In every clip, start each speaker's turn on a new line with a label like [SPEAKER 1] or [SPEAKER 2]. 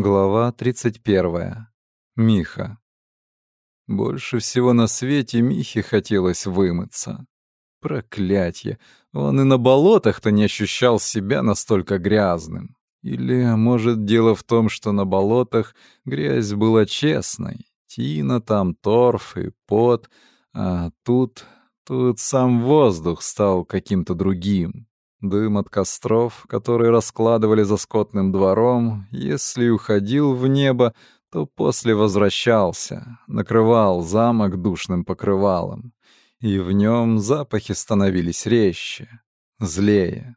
[SPEAKER 1] Глава 31. Миха. Больше всего на свете Михе хотелось вымыться. Проклятье! Он и на болотах-то не ощущал себя настолько грязным. Или, может, дело в том, что на болотах грязь была честной. Тина там, торф и пот, а тут... тут сам воздух стал каким-то другим. Дым от костров, которые раскладывали за скотным двором, если уходил в небо, то после возвращался, накрывал замок душным покрывалом. И в нем запахи становились резче, злее.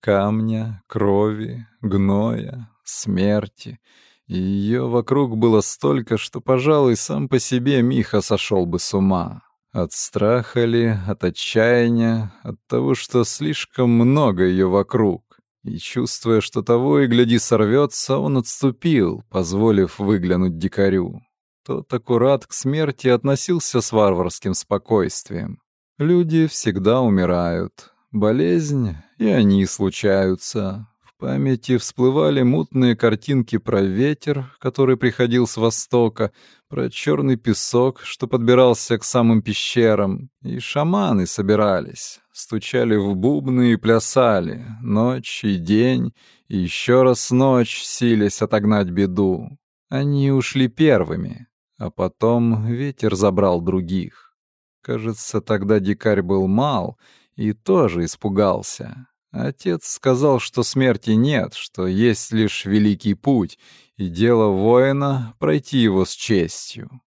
[SPEAKER 1] Камня, крови, гноя, смерти. Ее вокруг было столько, что, пожалуй, сам по себе Миха сошел бы с ума. От страха ли, от отчаяния, от того, что слишком много ее вокруг. И, чувствуя, что того и гляди сорвется, он отступил, позволив выглянуть дикарю. Тот аккурат к смерти относился с варварским спокойствием. Люди всегда умирают. Болезнь, и они случаются памяти всплывали мутные картинки про ветер, который приходил с востока, про черный песок, что подбирался к самым пещерам, и шаманы собирались, стучали в бубны и плясали, ночь и день, и еще раз ночь, силясь отогнать беду. Они ушли первыми, а потом ветер забрал других. Кажется, тогда дикарь был мал и тоже испугался. Отец сказал, что смерти нет, что есть лишь великий путь, и дело воина — пройти его с честью.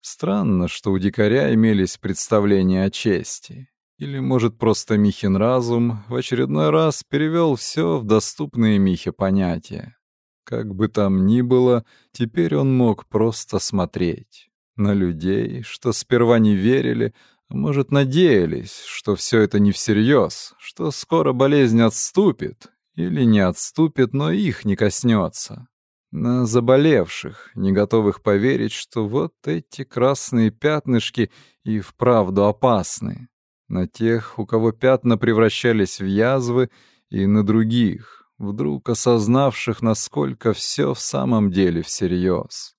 [SPEAKER 1] Странно, что у дикаря имелись представления о чести. Или, может, просто Михин разум в очередной раз перевел все в доступные Михе понятия. Как бы там ни было, теперь он мог просто смотреть на людей, что сперва не верили, может, надеялись, что все это не всерьез, что скоро болезнь отступит, или не отступит, но их не коснется. На заболевших, не готовых поверить, что вот эти красные пятнышки и вправду опасны. На тех, у кого пятна превращались в язвы, и на других, вдруг осознавших, насколько все в самом деле всерьез.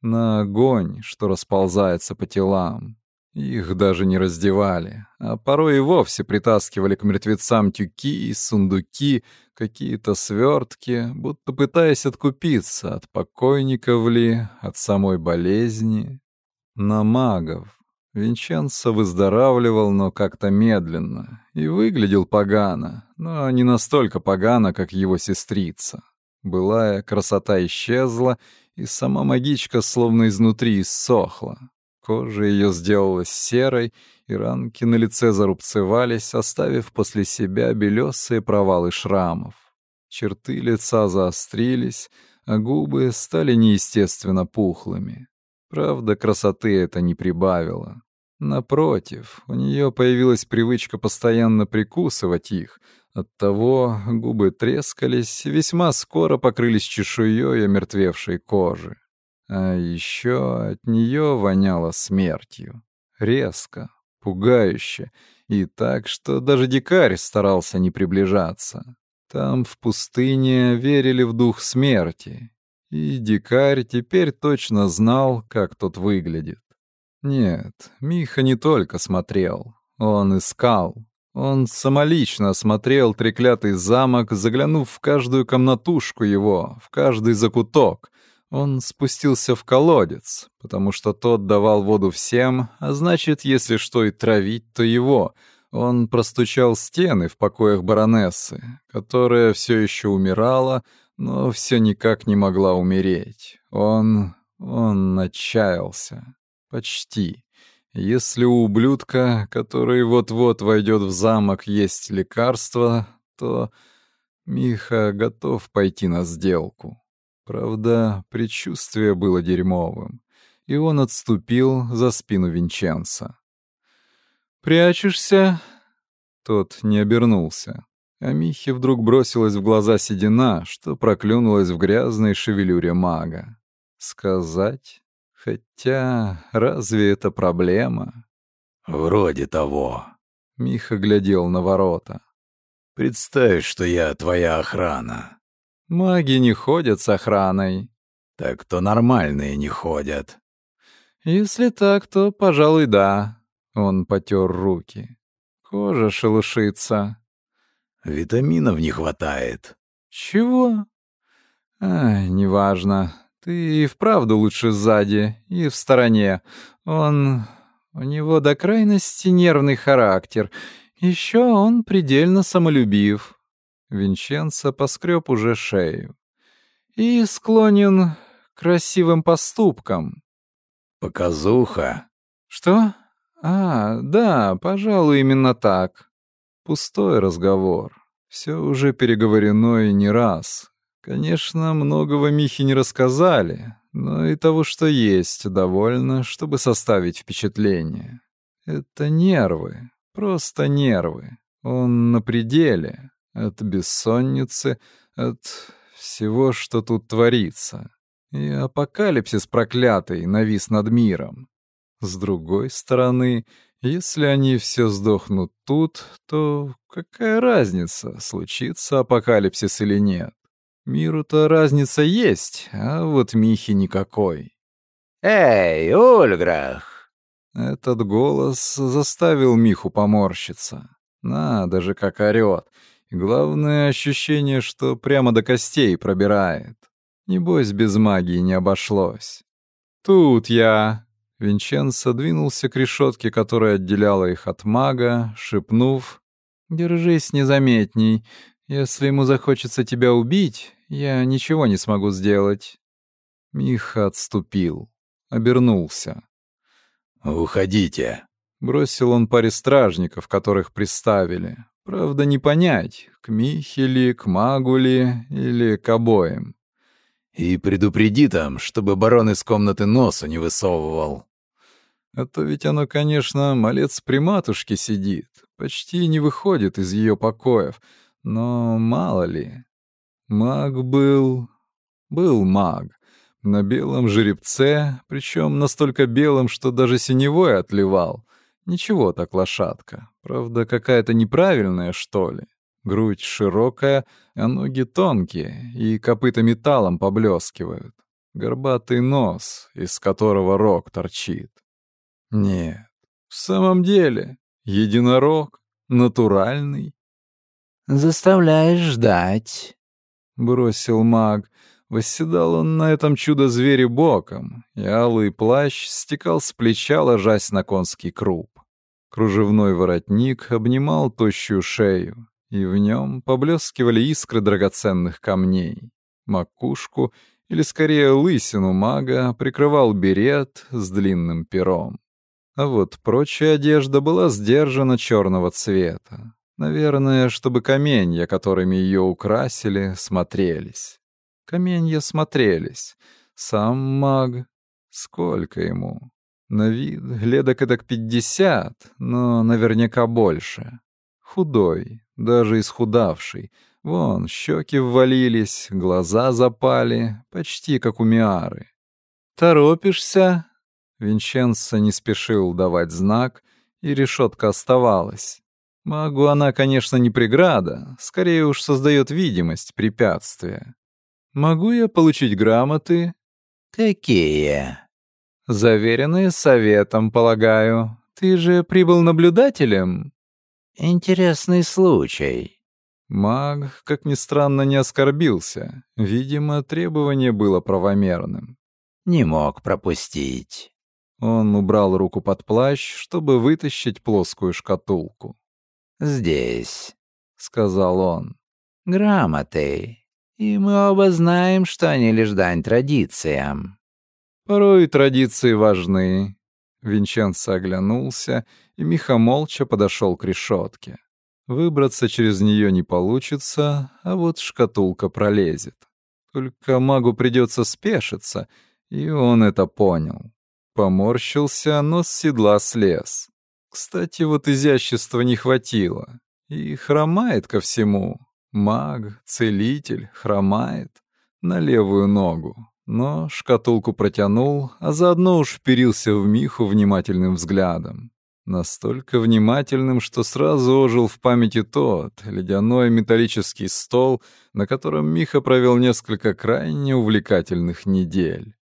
[SPEAKER 1] На огонь, что расползается по телам, их даже не раздевали, а порой и вовсе притаскивали к мертвецам тюки, сундуки, какие-то свертки, будто пытаясь откупиться от покойников ли, от самой болезни. На магов. Винченцо выздоравливал, но как-то медленно, и выглядел погано, но не настолько погано, как его сестрица. Былая красота исчезла, и сама магичка словно изнутри иссохла. Кожа ее сделалась серой, и ранки на лице зарубцевались, оставив после себя белесые провалы шрамов. Черты лица заострились, а губы стали неестественно пухлыми. Правда, красоты это не прибавило. Напротив, у нее появилась привычка постоянно прикусывать их, оттого губы трескались, весьма скоро покрылись чешуей омертвевшей кожи. А еще от нее воняло смертью. Резко, пугающе, и так, что даже дикарь старался не приближаться. Там, в пустыне, верили в дух смерти, и дикарь теперь точно знал, как тот выглядит. Нет, Миха не только смотрел, он искал. Он самолично осмотрел треклятый замок, заглянув в каждую комнатушку его, в каждый закуток, он спустился в колодец, потому что тот давал воду всем, а значит, если что и травить, то его. Он простучал стены в покоях баронессы, которая все еще умирала, но все никак не могла умереть. Он... он отчаялся. Почти. Если у ублюдка, который вот-вот войдет в замок, есть лекарство, то Миха готов пойти на сделку. Правда, предчувствие было дерьмовым, и он отступил за спину Винченца. «Прячешься?» Тот не обернулся, а Михе вдруг бросилась в глаза седина, что проклюнулась в грязной шевелюре мага. «Сказать? Хотя разве это проблема?»
[SPEAKER 2] «Вроде того».
[SPEAKER 1] Миха глядел на ворота.
[SPEAKER 2] «Представь, что я твоя охрана.
[SPEAKER 1] Маги не ходят с охраной.
[SPEAKER 2] Так то нормальные не ходят.
[SPEAKER 1] Если так, то, пожалуй, да. Он потер руки. Кожа шелушится.
[SPEAKER 2] Витаминов не хватает.
[SPEAKER 1] Чего? А, неважно. Ты и вправду лучше сзади и в стороне. Он... У него до крайности нервный характер. Еще он предельно самолюбив. Винченцо поскреб уже шею. И склонен к красивым поступкам.
[SPEAKER 2] Показуха.
[SPEAKER 1] Что? А, да, пожалуй, именно так. Пустой разговор. Все уже переговорено и не раз. Конечно, многого Михе не рассказали, но и того, что есть, довольно, чтобы составить впечатление. Это нервы, просто нервы. Он на пределе, от бессонницы, от всего, что тут творится. И апокалипсис проклятый навис над миром. С другой стороны, если они все сдохнут тут, то какая разница, случится апокалипсис или нет? Миру-то разница есть, а вот Михе никакой.
[SPEAKER 3] «Эй, Ульграх!»
[SPEAKER 1] Этот голос заставил Миху поморщиться. Надо же, как орёт. Главное ощущение, что прямо до костей пробирает. Небось, без магии не обошлось. «Тут я!» Винченцо двинулся к решетке, которая отделяла их от мага, шепнув «Держись незаметней. Если ему захочется тебя убить, я ничего не смогу сделать». Миха отступил, обернулся.
[SPEAKER 2] «Уходите», —
[SPEAKER 1] бросил он паре стражников, которых приставили. Правда, не понять, к Михе ли, к магу ли или к обоим.
[SPEAKER 2] «И предупреди там, чтобы барон из комнаты носу не высовывал».
[SPEAKER 1] А то ведь оно, конечно, малец при матушке сидит, почти не выходит из ее покоев, но мало ли. Маг был... был маг. На белом жеребце, причем настолько белым, что даже синевой отливал. Ничего так лошадка. Правда, какая-то неправильная, что ли. Грудь широкая, а ноги тонкие, и копыта металлом поблескивают. Горбатый нос, из которого рог торчит. Нет, в самом деле, единорог, натуральный.
[SPEAKER 3] «Заставляешь ждать», —
[SPEAKER 1] бросил маг. Восседал он на этом чудо-звере боком, и алый плащ стекал с плеча, ложась на конский круп. Кружевной воротник обнимал тощую шею, и в нем поблескивали искры драгоценных камней. Макушку, или скорее лысину мага, прикрывал берет с длинным пером. А вот прочая одежда была сдержана черного цвета. Наверное, чтобы каменья, которыми ее украсили, смотрелись. Каменья смотрелись. Сам маг... Сколько ему? На вид ледок эдак пятьдесят, но наверняка больше. Худой, даже исхудавший. Вон, щеки ввалились, глаза запали, почти как у Миары. «Торопишься?» Винченцо не спешил давать знак, и решетка оставалась. Магу она, конечно, не преграда, скорее уж создает видимость препятствия. «Могу я получить грамоты?»
[SPEAKER 3] «Какие?»
[SPEAKER 1] «Заверенные советом, полагаю. Ты же прибыл наблюдателем?»
[SPEAKER 3] «Интересный случай».
[SPEAKER 1] Маг, как ни странно, не оскорбился. Видимо, требование было правомерным.
[SPEAKER 3] «Не мог пропустить».
[SPEAKER 1] Он убрал руку под плащ, чтобы вытащить плоскую шкатулку.
[SPEAKER 3] «Здесь», —
[SPEAKER 1] сказал он.
[SPEAKER 3] «Грамоты. И мы оба знаем, что они лишь дань традициям».
[SPEAKER 1] «Порой традиции важны». Винченцо оглянулся, и Миха молча подошел к решетке. Выбраться через нее не получится, а вот шкатулка пролезет. Только магу придется спешиться, и он это понял. Поморщился, но с седла слез. Кстати, вот изящества не хватило. И хромает ко всему. Маг, целитель, хромает. На левую ногу. Но шкатулку протянул, а заодно уж вперился в Миху внимательным взглядом. настолько внимательным, что сразу ожил в памяти тот ледяной металлический стол, на котором Миха провел несколько крайне увлекательных недель.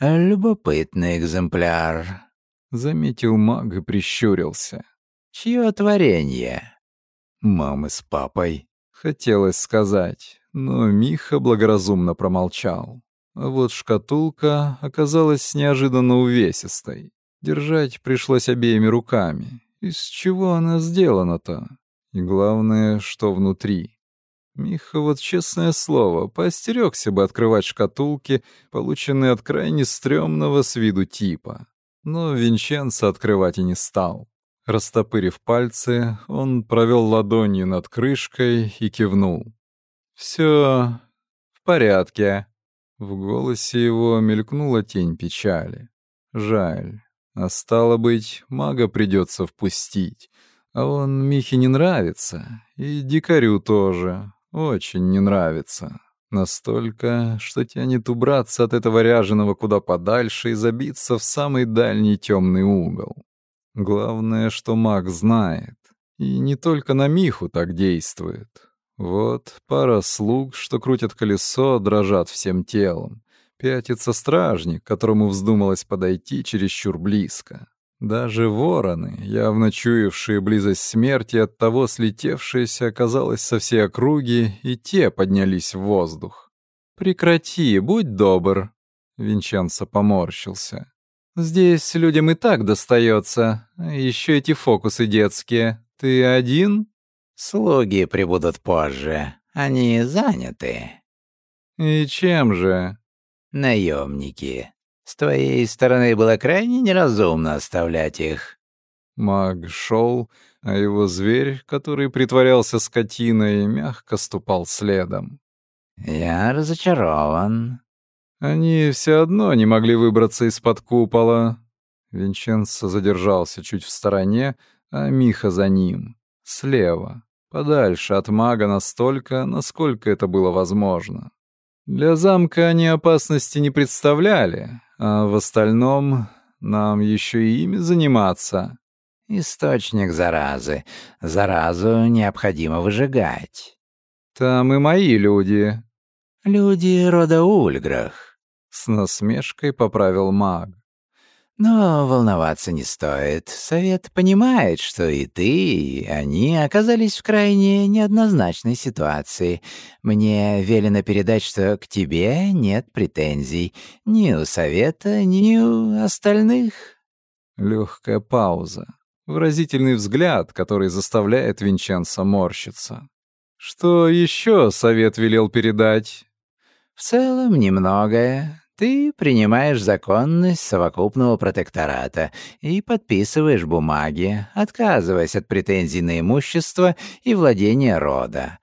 [SPEAKER 3] «Любопытный экземпляр», —
[SPEAKER 1] заметил маг и прищурился.
[SPEAKER 3] «Чье творение?»
[SPEAKER 1] «Мамы с папой», — хотелось сказать, но Миха благоразумно промолчал. А вот шкатулка оказалась неожиданно увесистой. Держать пришлось обеими руками. Из чего она сделана-то? И главное, что внутри. Миха, вот честное слово, поостерегся бы открывать шкатулки, полученные от крайне стрёмного с виду типа. Но Винченцо открывать и не стал. Растопырив пальцы, он провел ладонью над крышкой и кивнул. «Все в порядке». В голосе его мелькнула тень печали. «Жаль. А стало быть, мага придется впустить. А он Михе не нравится. И дикарю тоже. Очень не нравится. Настолько, что тянет убраться от этого ряженого куда подальше и забиться в самый дальний темный угол. Главное, что маг знает. И не только на Миху так действует. Вот пара слуг, что крутят колесо, дрожат всем телом. Пятится стражник, которому вздумалось подойти чересчур близко. Даже вороны, явно чуявшие близость смерти, от того слетевшиеся оказалось со всей округи, и те поднялись в воздух. «Прекрати, будь добр!» Винчанцо поморщился. «Здесь людям и так достается. Еще эти фокусы детские. Ты один?»
[SPEAKER 3] «Слуги прибудут позже. Они заняты».
[SPEAKER 1] «И чем же?»
[SPEAKER 3] наемники. С твоей стороны было крайне неразумно оставлять их».
[SPEAKER 1] Маг шел, а его зверь, который притворялся скотиной, мягко ступал следом.
[SPEAKER 3] «Я разочарован».
[SPEAKER 1] Они все одно не могли выбраться из-под купола. Винченцо задержался чуть в стороне, а Миха за ним, слева, подальше от мага настолько, насколько это было возможно. Для замка они опасности не представляли, а в остальном нам еще и ими заниматься.
[SPEAKER 3] Источник заразы. Заразу необходимо выжигать.
[SPEAKER 1] Там и мои люди.
[SPEAKER 3] Люди рода Ульграх.
[SPEAKER 1] С насмешкой поправил маг.
[SPEAKER 3] Но волноваться не стоит. Совет понимает, что и ты, и они оказались в крайне неоднозначной ситуации. Мне велено передать, что к тебе нет претензий ни у Совета, ни у остальных».
[SPEAKER 1] Легкая пауза. Выразительный взгляд, который заставляет Винченца морщиться. «Что еще Совет велел передать?»
[SPEAKER 3] «В целом немногое. Ты принимаешь законность совокупного протектората и подписываешь бумаги, отказываясь от претензий на имущество и владение рода.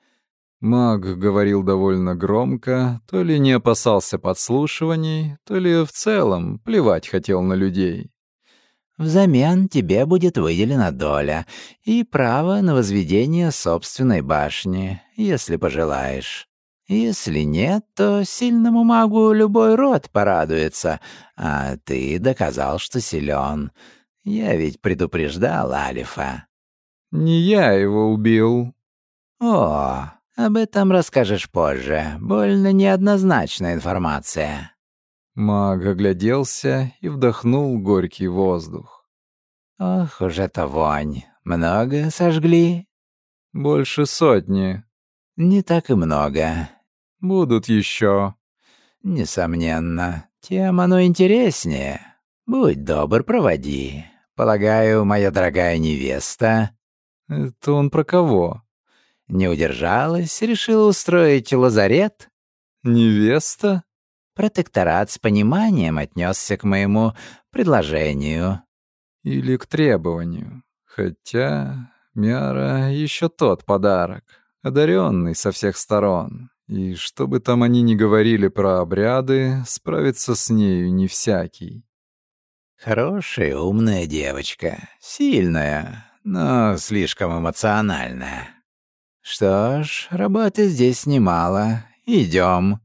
[SPEAKER 1] Маг говорил довольно громко, то ли не опасался подслушиваний, то ли в целом плевать хотел на людей.
[SPEAKER 3] Взамен тебе будет выделена доля и право на возведение собственной башни, если пожелаешь. Если нет, то сильному магу любой род порадуется, а ты доказал, что силен. Я ведь предупреждал Алифа».
[SPEAKER 1] «Не я его убил».
[SPEAKER 3] «О, об этом расскажешь позже. Больно неоднозначная информация».
[SPEAKER 1] Маг огляделся и вдохнул горький воздух.
[SPEAKER 3] «Ох уж эта вонь! Много сожгли?»
[SPEAKER 1] «Больше сотни».
[SPEAKER 3] «Не так и много.
[SPEAKER 1] Будут еще.
[SPEAKER 3] Несомненно. Тем оно интереснее. Будь добр, проводи. Полагаю, моя дорогая невеста...
[SPEAKER 1] Это он про кого?
[SPEAKER 3] Не удержалась, решила устроить лазарет?
[SPEAKER 1] Невеста?
[SPEAKER 3] Протекторат с пониманием отнесся к моему предложению.
[SPEAKER 1] Или к требованию. Хотя Мяра еще тот подарок, одаренный со всех сторон. И что бы там они ни говорили про обряды, справиться с нею не всякий.
[SPEAKER 3] Хорошая, умная девочка. Сильная, но слишком эмоциональная. Что ж, работы здесь немало. Идем.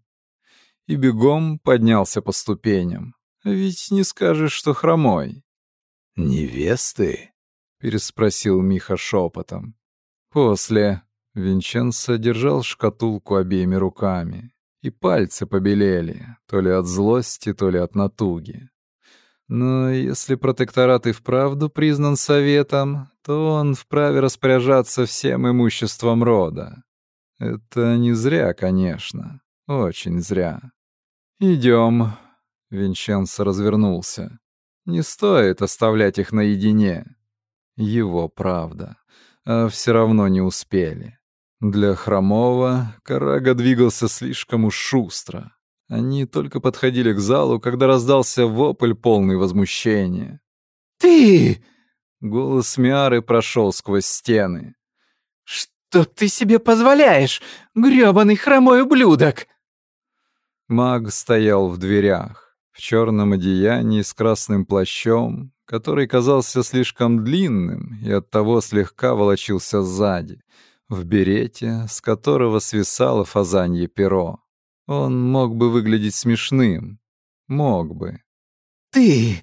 [SPEAKER 1] И бегом поднялся по ступеням. Ведь не скажешь, что хромой.
[SPEAKER 2] «Невесты?»
[SPEAKER 1] — переспросил Миха шепотом. «После...» — Винченцо держал шкатулку обеими руками, и пальцы побелели, то ли от злости, то ли от натуги. Но если протекторат и вправду признан советом, то он вправе распоряжаться всем имуществом рода. Это не зря, конечно, очень зря. Идем. Винченцо развернулся. Не стоит оставлять их наедине. Его правда. А все равно не успели. Для Хромова Карага двигался слишком уж шустро. Они только подходили к залу, когда раздался вопль полный возмущения.
[SPEAKER 4] «Ты!»
[SPEAKER 1] — голос Миары прошел сквозь стены.
[SPEAKER 4] «Что ты себе позволяешь, грёбаный хромой ублюдок?»
[SPEAKER 1] Маг стоял в дверях, в черном одеянии с красным плащом, который казался слишком длинным и оттого слегка волочился сзади, в берете, с которого свисало фазанье перо. Он мог бы выглядеть смешным. Мог бы.
[SPEAKER 4] «Ты...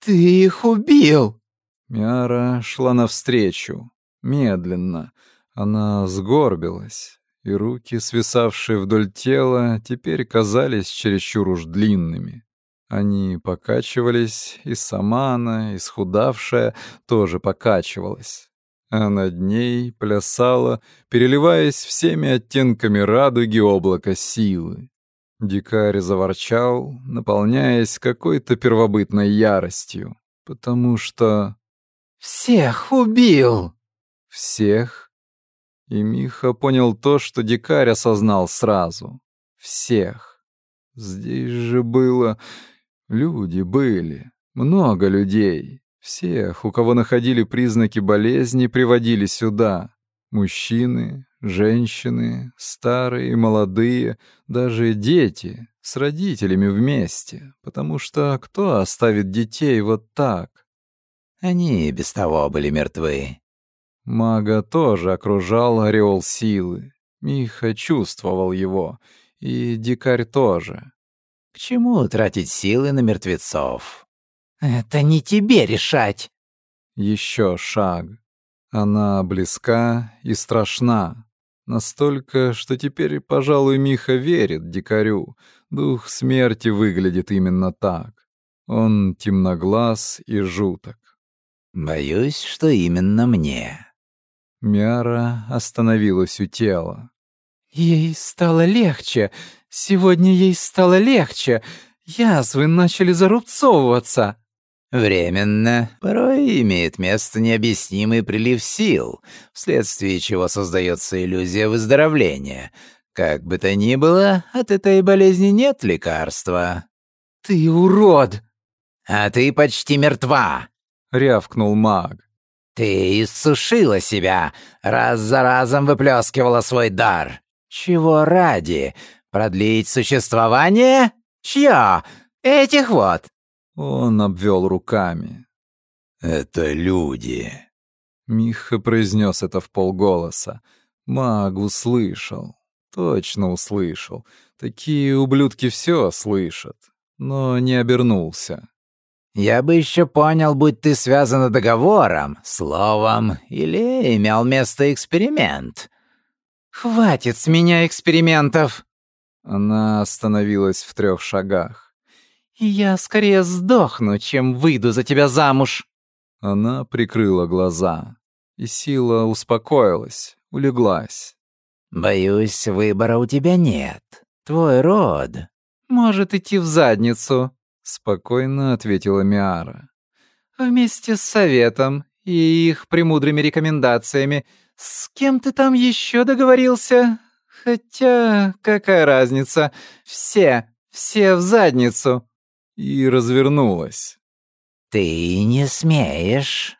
[SPEAKER 4] ты их убил!»
[SPEAKER 1] Мяра шла навстречу, медленно. Она сгорбилась, и руки, свисавшие вдоль тела, теперь казались чересчур уж длинными. Они покачивались, и сама она, исхудавшая, тоже покачивалась а над ней плясало, переливаясь всеми оттенками радуги облака силы. Дикарь заворчал, наполняясь какой-то первобытной яростью, потому что...
[SPEAKER 4] «Всех убил!»
[SPEAKER 1] «Всех?» И Миха понял то, что дикарь осознал сразу. «Всех!» Здесь же было... Люди были. Много людей. Всех, у кого находили признаки болезни, приводили сюда. Мужчины, женщины, старые, молодые, даже дети, с родителями вместе, потому что кто оставит детей вот так?
[SPEAKER 3] Они и без того были мертвы.
[SPEAKER 1] Мага тоже окружал ореол силы. Миха чувствовал его, и дикарь тоже.
[SPEAKER 3] К чему тратить силы на мертвецов?
[SPEAKER 4] «Это не тебе решать!»
[SPEAKER 1] Еще шаг. Она близка и страшна. Настолько, что теперь, пожалуй, Миха верит дикарю. Дух смерти выглядит именно так. Он темноглаз и жуток.
[SPEAKER 3] «Боюсь, что именно мне».
[SPEAKER 1] Мяра остановилась у тела.
[SPEAKER 4] «Ей стало легче. Сегодня ей стало легче. Язвы начали зарубцовываться».
[SPEAKER 3] Временно. Порой имеет место необъяснимый прилив сил, вследствие чего создается иллюзия выздоровления. Как бы то ни было, от этой болезни нет лекарства.
[SPEAKER 4] «Ты урод!»
[SPEAKER 3] «А ты почти мертва!»
[SPEAKER 1] — рявкнул маг.
[SPEAKER 3] «Ты иссушила себя, раз за разом выплескивала свой дар. Чего ради? Продлить существование? Чья? Этих вот!»
[SPEAKER 1] Он обвел руками.
[SPEAKER 2] «Это люди».
[SPEAKER 1] Миха произнес это в полголоса. Маг услышал. Точно услышал. Такие ублюдки все слышат. Но не обернулся.
[SPEAKER 3] «Я бы еще понял, будь ты связана договором, словом, или имел место эксперимент».
[SPEAKER 4] «Хватит с меня экспериментов!»
[SPEAKER 1] Она остановилась в трех шагах.
[SPEAKER 4] «Я скорее сдохну, чем выйду за тебя замуж!»
[SPEAKER 1] Она прикрыла глаза, и сила успокоилась, улеглась.
[SPEAKER 3] «Боюсь, выбора у тебя нет. Твой род
[SPEAKER 4] может идти в задницу», —
[SPEAKER 1] спокойно ответила Миара.
[SPEAKER 4] «Вместе с советом и их премудрыми рекомендациями. С кем ты там еще договорился? Хотя, какая разница? Все, все в задницу!»
[SPEAKER 1] И развернулась.
[SPEAKER 3] «Ты не смеешь».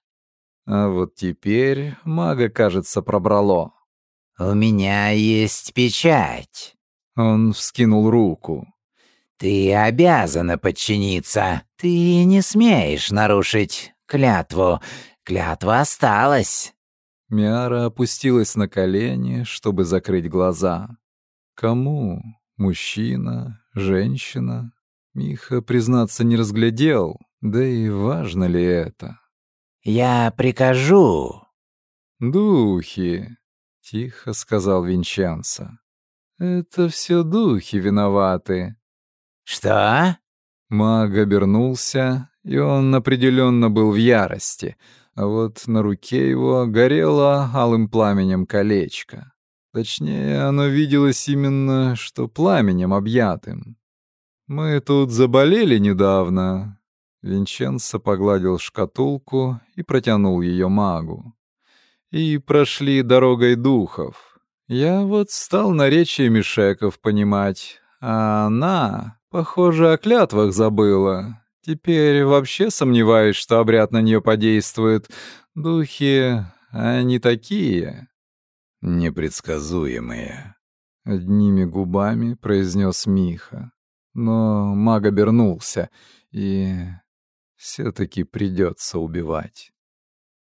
[SPEAKER 1] А вот теперь мага, кажется, пробрало.
[SPEAKER 3] «У меня есть печать».
[SPEAKER 1] Он вскинул руку.
[SPEAKER 3] «Ты обязана подчиниться. Ты не смеешь нарушить клятву. Клятва осталась».
[SPEAKER 1] Миара опустилась на колени, чтобы закрыть глаза. Кому? Мужчина? Женщина? Миха, признаться, не разглядел, да и важно ли это?
[SPEAKER 3] Я прикажу».
[SPEAKER 1] «Духи», — тихо сказал Винченцо. «Это все духи виноваты».
[SPEAKER 3] «Что?»
[SPEAKER 1] Маг обернулся, и он определенно был в ярости, а вот на руке его горело алым пламенем колечко. Точнее, оно виделось именно, что пламенем объятым. «Мы тут заболели недавно». Винченцо погладил шкатулку и протянул ее магу. «И прошли дорогой духов. Я вот стал наречие Мишеков понимать, а она, похоже, о клятвах забыла. Теперь вообще сомневаюсь, что обряд на нее подействует. Духи, они такие.
[SPEAKER 2] Непредсказуемые.
[SPEAKER 1] Одними губами произнес Миха. Но маг обернулся, и все-таки придется убивать.